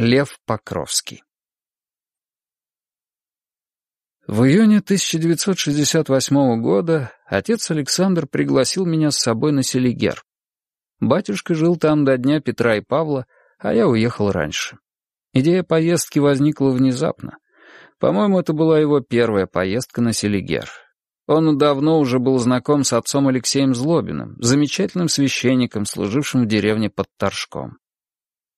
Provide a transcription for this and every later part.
Лев Покровский В июне 1968 года отец Александр пригласил меня с собой на Селигер. Батюшка жил там до дня Петра и Павла, а я уехал раньше. Идея поездки возникла внезапно. По-моему, это была его первая поездка на Селигер. Он давно уже был знаком с отцом Алексеем Злобиным, замечательным священником, служившим в деревне под Торжком.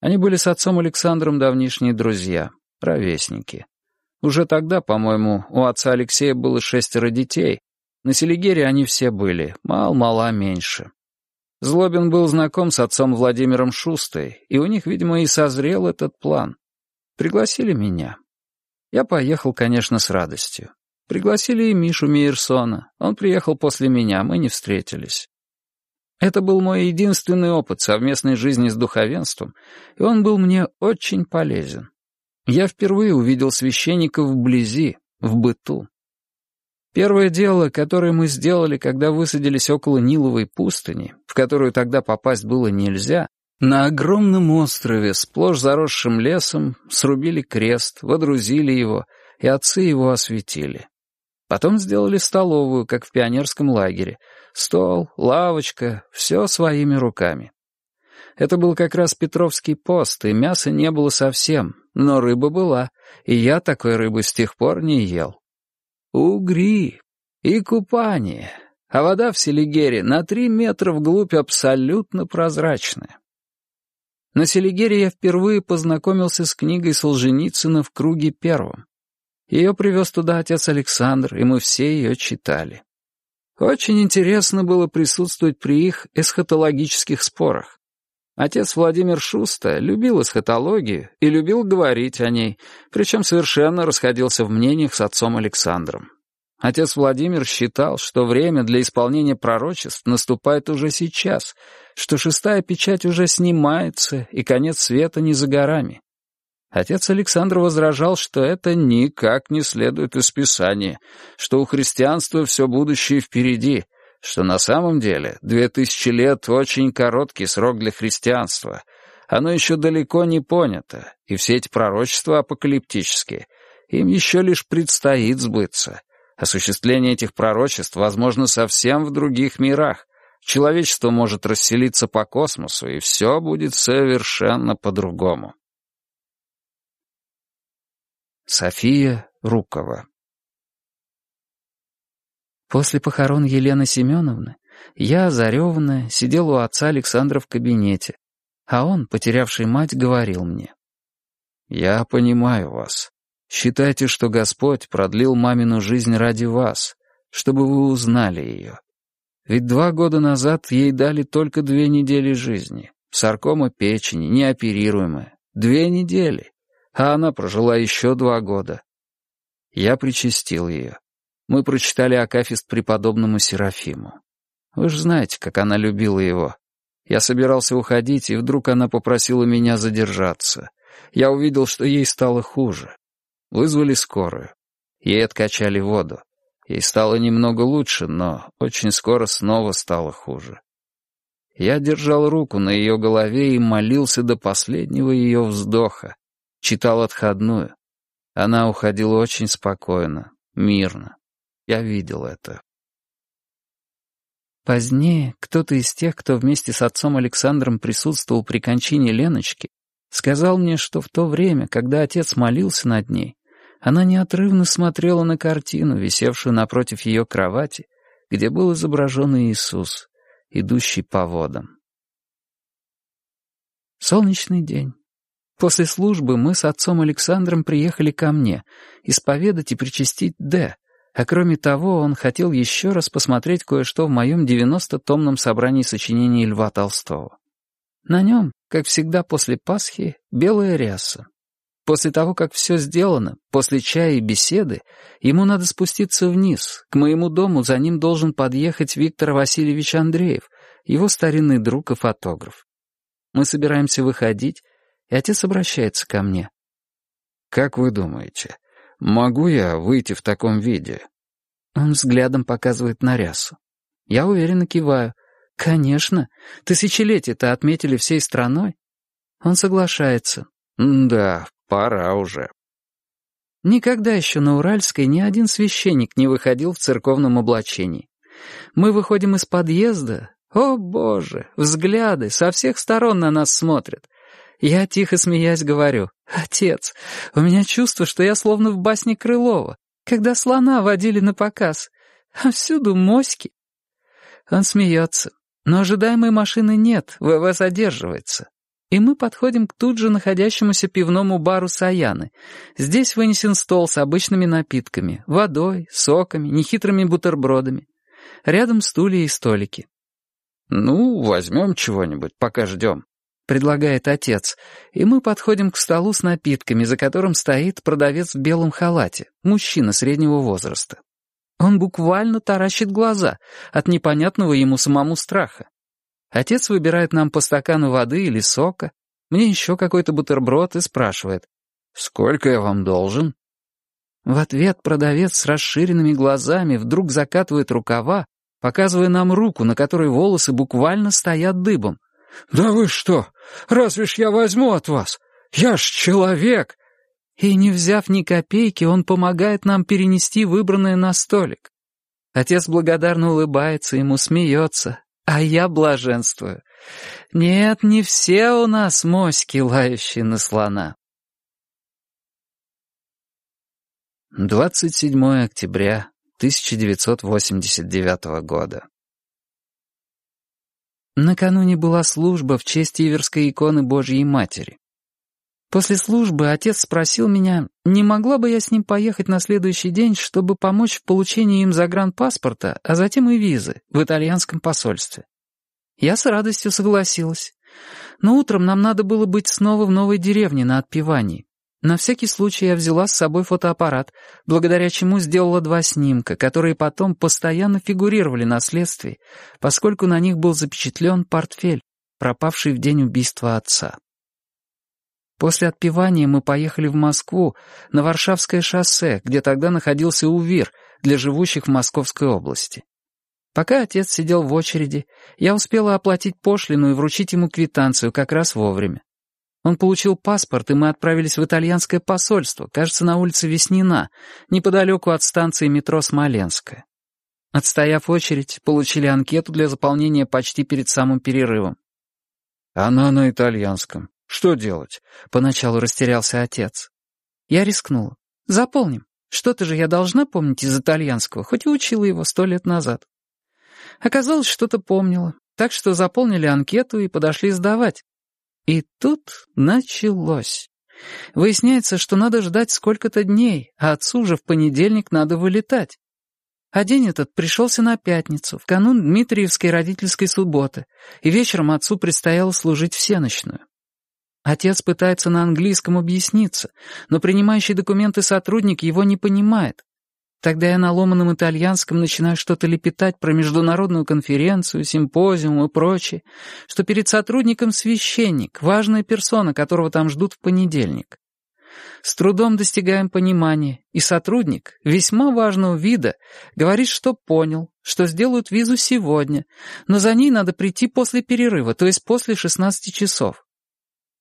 Они были с отцом Александром давнишние друзья, ровесники. Уже тогда, по-моему, у отца Алексея было шестеро детей. На Селигере они все были, мал-мала меньше. Злобин был знаком с отцом Владимиром Шустой, и у них, видимо, и созрел этот план. Пригласили меня. Я поехал, конечно, с радостью. Пригласили и Мишу Мейерсона. Он приехал после меня, мы не встретились. Это был мой единственный опыт совместной жизни с духовенством, и он был мне очень полезен. Я впервые увидел священников вблизи, в быту. Первое дело, которое мы сделали, когда высадились около Ниловой пустыни, в которую тогда попасть было нельзя, на огромном острове, сплошь заросшим лесом, срубили крест, водрузили его, и отцы его осветили. Потом сделали столовую, как в пионерском лагере. Стол, лавочка, все своими руками. Это был как раз Петровский пост, и мяса не было совсем, но рыба была, и я такой рыбы с тех пор не ел. Угри и купание, а вода в Селигере на три метра вглубь абсолютно прозрачная. На Селигере я впервые познакомился с книгой Солженицына в круге первом. Ее привез туда отец Александр, и мы все ее читали. Очень интересно было присутствовать при их эсхатологических спорах. Отец Владимир Шуста любил эсхатологию и любил говорить о ней, причем совершенно расходился в мнениях с отцом Александром. Отец Владимир считал, что время для исполнения пророчеств наступает уже сейчас, что шестая печать уже снимается, и конец света не за горами. Отец Александр возражал, что это никак не следует из Писания, что у христианства все будущее впереди, что на самом деле две тысячи лет — очень короткий срок для христианства. Оно еще далеко не понято, и все эти пророчества апокалиптические. Им еще лишь предстоит сбыться. Осуществление этих пророчеств возможно совсем в других мирах. Человечество может расселиться по космосу, и все будет совершенно по-другому. София Рукова После похорон Елены Семеновны я, зареванная, сидел у отца Александра в кабинете, а он, потерявший мать, говорил мне. «Я понимаю вас. Считайте, что Господь продлил мамину жизнь ради вас, чтобы вы узнали ее. Ведь два года назад ей дали только две недели жизни. Саркома печени, неоперируемая. Две недели а она прожила еще два года. Я причастил ее. Мы прочитали Акафист преподобному Серафиму. Вы же знаете, как она любила его. Я собирался уходить, и вдруг она попросила меня задержаться. Я увидел, что ей стало хуже. Вызвали скорую. Ей откачали воду. Ей стало немного лучше, но очень скоро снова стало хуже. Я держал руку на ее голове и молился до последнего ее вздоха, Читал отходную. Она уходила очень спокойно, мирно. Я видел это. Позднее кто-то из тех, кто вместе с отцом Александром присутствовал при кончине Леночки, сказал мне, что в то время, когда отец молился над ней, она неотрывно смотрела на картину, висевшую напротив ее кровати, где был изображен Иисус, идущий по водам. Солнечный день. После службы мы с отцом Александром приехали ко мне исповедать и причастить Д, а кроме того он хотел еще раз посмотреть кое-что в моем 90-томном собрании сочинений Льва Толстого. На нем, как всегда после Пасхи, белая ряса. После того, как все сделано, после чая и беседы, ему надо спуститься вниз. К моему дому за ним должен подъехать Виктор Васильевич Андреев, его старинный друг и фотограф. Мы собираемся выходить, и отец обращается ко мне. «Как вы думаете, могу я выйти в таком виде?» Он взглядом показывает на рясу. Я уверенно киваю. «Конечно. Тысячелетие-то отметили всей страной». Он соглашается. Да, пора уже. Никогда еще на Уральской ни один священник не выходил в церковном облачении. Мы выходим из подъезда. О, Боже, взгляды со всех сторон на нас смотрят. Я, тихо смеясь, говорю, «Отец, у меня чувство, что я словно в басне Крылова, когда слона водили на показ, а всюду моськи». Он смеется, но ожидаемой машины нет, ВВ задерживается. И мы подходим к тут же находящемуся пивному бару Саяны. Здесь вынесен стол с обычными напитками, водой, соками, нехитрыми бутербродами. Рядом стулья и столики. «Ну, возьмем чего-нибудь, пока ждем», — предлагает отец, и мы подходим к столу с напитками, за которым стоит продавец в белом халате, мужчина среднего возраста. Он буквально таращит глаза от непонятного ему самому страха. Отец выбирает нам по стакану воды или сока, мне еще какой-то бутерброд и спрашивает, «Сколько я вам должен?» В ответ продавец с расширенными глазами вдруг закатывает рукава, показывая нам руку, на которой волосы буквально стоят дыбом. «Да вы что? Разве ж я возьму от вас? Я ж человек!» И, не взяв ни копейки, он помогает нам перенести выбранное на столик. Отец благодарно улыбается, ему смеется, а я блаженствую. Нет, не все у нас моськи, лающие на слона. 27 октября 1989 года. Накануне была служба в честь Иверской иконы Божьей Матери. После службы отец спросил меня, не могла бы я с ним поехать на следующий день, чтобы помочь в получении им загранпаспорта, а затем и визы в итальянском посольстве. Я с радостью согласилась. Но утром нам надо было быть снова в новой деревне на отпевании. На всякий случай я взяла с собой фотоаппарат, благодаря чему сделала два снимка, которые потом постоянно фигурировали на следствии, поскольку на них был запечатлен портфель, пропавший в день убийства отца. После отпевания мы поехали в Москву, на Варшавское шоссе, где тогда находился УВИР для живущих в Московской области. Пока отец сидел в очереди, я успела оплатить пошлину и вручить ему квитанцию как раз вовремя. Он получил паспорт, и мы отправились в итальянское посольство, кажется, на улице Веснина, неподалеку от станции метро Смоленская. Отстояв очередь, получили анкету для заполнения почти перед самым перерывом. «Она на итальянском. Что делать?» — поначалу растерялся отец. Я рискнула. «Заполним. Что-то же я должна помнить из итальянского, хоть и учила его сто лет назад». Оказалось, что-то помнила, так что заполнили анкету и подошли сдавать. И тут началось. Выясняется, что надо ждать сколько-то дней, а отцу же в понедельник надо вылетать. А день этот пришелся на пятницу, в канун Дмитриевской родительской субботы, и вечером отцу предстояло служить всеночную. Отец пытается на английском объясниться, но принимающий документы сотрудник его не понимает. Тогда я на ломаном итальянском начинаю что-то лепетать про международную конференцию, симпозиум и прочее, что перед сотрудником священник, важная персона, которого там ждут в понедельник. С трудом достигаем понимания, и сотрудник, весьма важного вида, говорит, что понял, что сделают визу сегодня, но за ней надо прийти после перерыва, то есть после 16 часов.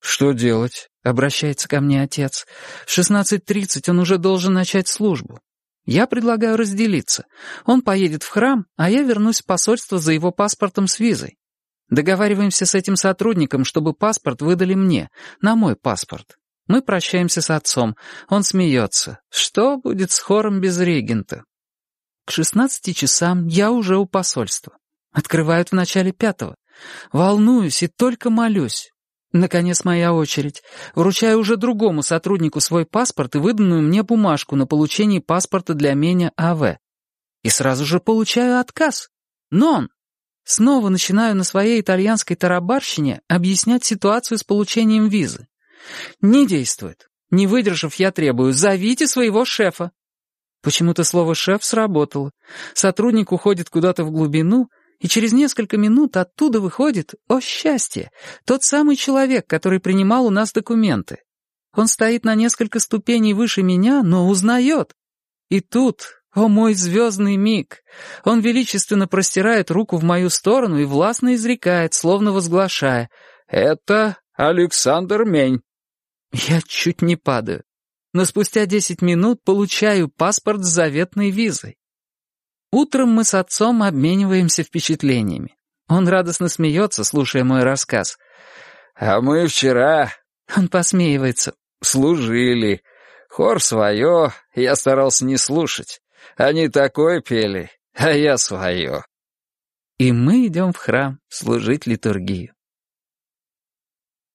«Что делать?» — обращается ко мне отец. «В 16.30 он уже должен начать службу. Я предлагаю разделиться. Он поедет в храм, а я вернусь в посольство за его паспортом с визой. Договариваемся с этим сотрудником, чтобы паспорт выдали мне, на мой паспорт. Мы прощаемся с отцом. Он смеется. Что будет с хором без регента? К шестнадцати часам я уже у посольства. Открывают в начале пятого. Волнуюсь и только молюсь. Наконец моя очередь. Вручаю уже другому сотруднику свой паспорт и выданную мне бумажку на получение паспорта для меня АВ. И сразу же получаю отказ. Нон! Снова начинаю на своей итальянской тарабарщине объяснять ситуацию с получением визы. Не действует. Не выдержав, я требую, зовите своего шефа. Почему-то слово «шеф» сработало. Сотрудник уходит куда-то в глубину — и через несколько минут оттуда выходит, о счастье, тот самый человек, который принимал у нас документы. Он стоит на несколько ступеней выше меня, но узнает. И тут, о мой звездный миг, он величественно простирает руку в мою сторону и властно изрекает, словно возглашая, «Это Александр Мень». Я чуть не падаю. Но спустя десять минут получаю паспорт с заветной визой. Утром мы с отцом обмениваемся впечатлениями. Он радостно смеется, слушая мой рассказ. «А мы вчера...» Он посмеивается. «Служили. Хор свое, я старался не слушать. Они такое пели, а я свое». И мы идем в храм служить литургию.